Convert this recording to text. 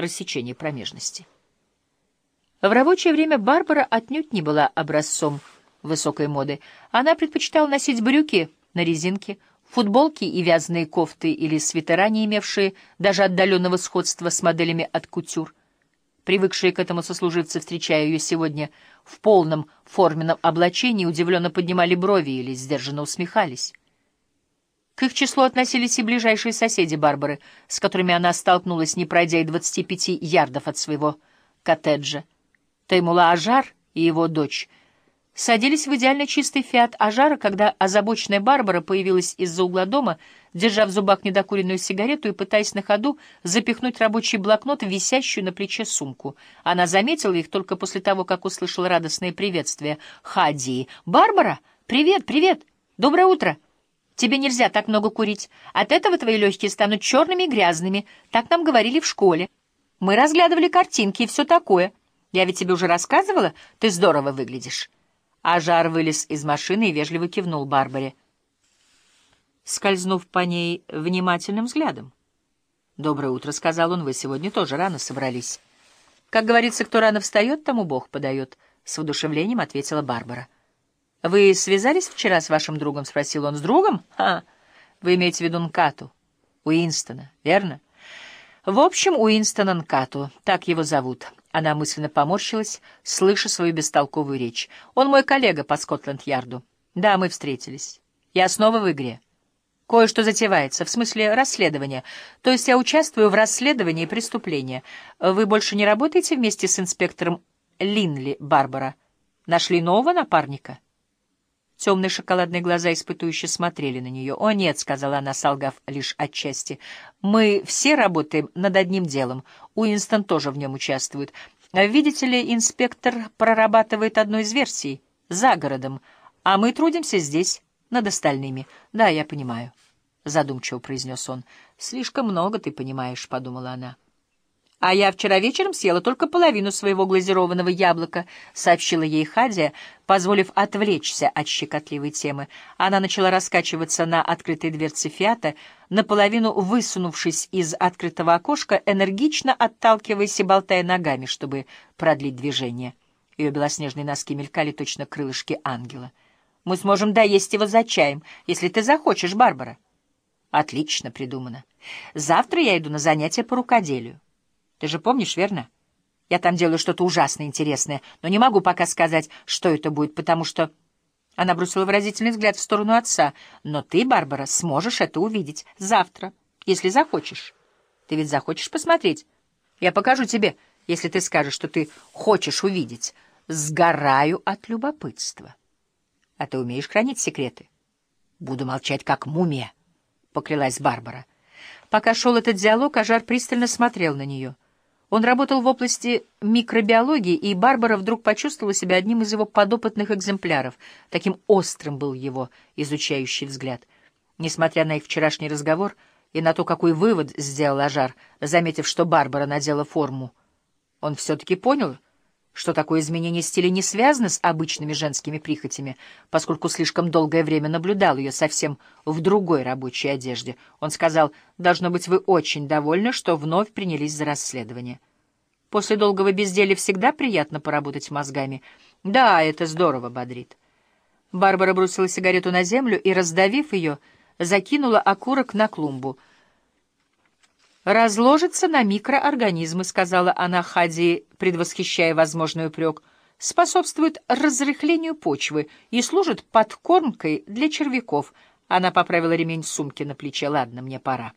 рассечения промежности. В рабочее время Барбара отнюдь не была образцом высокой моды. Она предпочитала носить брюки на резинке, футболки и вязаные кофты или свитера, не имевшие даже отдаленного сходства с моделями от кутюр. Привыкшие к этому сослуживцы, встречая ее сегодня в полном форменном облачении, удивленно поднимали брови или сдержанно усмехались. К их числу относились и ближайшие соседи Барбары, с которыми она столкнулась, не пройдя и 25 ярдов от своего коттеджа. Таймула Ажар и его дочь садились в идеально чистый фиат Ажара, когда озабоченная Барбара появилась из-за угла дома, держа в зубах недокуренную сигарету и пытаясь на ходу запихнуть рабочий блокнот в висящую на плече сумку. Она заметила их только после того, как услышала радостное приветствие Хадии. «Барбара! Привет, привет! Доброе утро!» Тебе нельзя так много курить. От этого твои легкие станут черными и грязными. Так нам говорили в школе. Мы разглядывали картинки и все такое. Я ведь тебе уже рассказывала, ты здорово выглядишь. Ажар вылез из машины и вежливо кивнул Барбаре, скользнув по ней внимательным взглядом. «Доброе утро», — сказал он, — «вы сегодня тоже рано собрались». «Как говорится, кто рано встает, тому Бог подает», — с воодушевлением ответила Барбара. «Вы связались вчера с вашим другом?» — спросил он. «С другом? Ха! Вы имеете в виду Нкату, Уинстона, верно?» «В общем, Уинстона Нкату, так его зовут». Она мысленно поморщилась, слыша свою бестолковую речь. «Он мой коллега по Скотланд-Ярду. Да, мы встретились. Я снова в игре. Кое-что затевается, в смысле расследования. То есть я участвую в расследовании преступления. Вы больше не работаете вместе с инспектором Линли, Барбара? Нашли нового напарника?» Темные шоколадные глаза испытующе смотрели на нее. «О, нет», — сказала она, солгав лишь отчасти. «Мы все работаем над одним делом. Уинстон тоже в нем участвует. Видите ли, инспектор прорабатывает одну из версий за городом, а мы трудимся здесь, над остальными. Да, я понимаю», — задумчиво произнес он. «Слишком много ты понимаешь», — подумала она. «А я вчера вечером съела только половину своего глазированного яблока», — сообщила ей Хадия, позволив отвлечься от щекотливой темы. Она начала раскачиваться на открытой дверце «Фиата», наполовину высунувшись из открытого окошка, энергично отталкиваясь и болтая ногами, чтобы продлить движение. Ее белоснежные носки мелькали точно крылышки ангела. «Мы сможем доесть его за чаем, если ты захочешь, Барбара». «Отлично придумано. Завтра я иду на занятия по рукоделию». Ты же помнишь, верно? Я там делаю что-то ужасно интересное, но не могу пока сказать, что это будет, потому что...» Она бросила выразительный взгляд в сторону отца. «Но ты, Барбара, сможешь это увидеть завтра, если захочешь. Ты ведь захочешь посмотреть? Я покажу тебе, если ты скажешь, что ты хочешь увидеть. Сгораю от любопытства. А ты умеешь хранить секреты?» «Буду молчать, как мумия», — поклялась Барбара. Пока шел этот диалог, Ажар пристально смотрел на нее — он работал в области микробиологии, и Барбара вдруг почувствовала себя одним из его подопытных экземпляров. Таким острым был его изучающий взгляд. Несмотря на их вчерашний разговор и на то, какой вывод сделал Ажар, заметив, что Барбара надела форму, он все-таки понял — что такое изменение стиля не связано с обычными женскими прихотями, поскольку слишком долгое время наблюдал ее совсем в другой рабочей одежде. Он сказал, «Должно быть, вы очень довольны, что вновь принялись за расследование». После долгого безделия всегда приятно поработать мозгами. Да, это здорово бодрит. Барбара бросила сигарету на землю и, раздавив ее, закинула окурок на клумбу — разложится на микроорганизмы, — сказала она Хади, предвосхищая возможный упрек, — способствует разрыхлению почвы и служит подкормкой для червяков. Она поправила ремень сумки на плече. — Ладно, мне пора.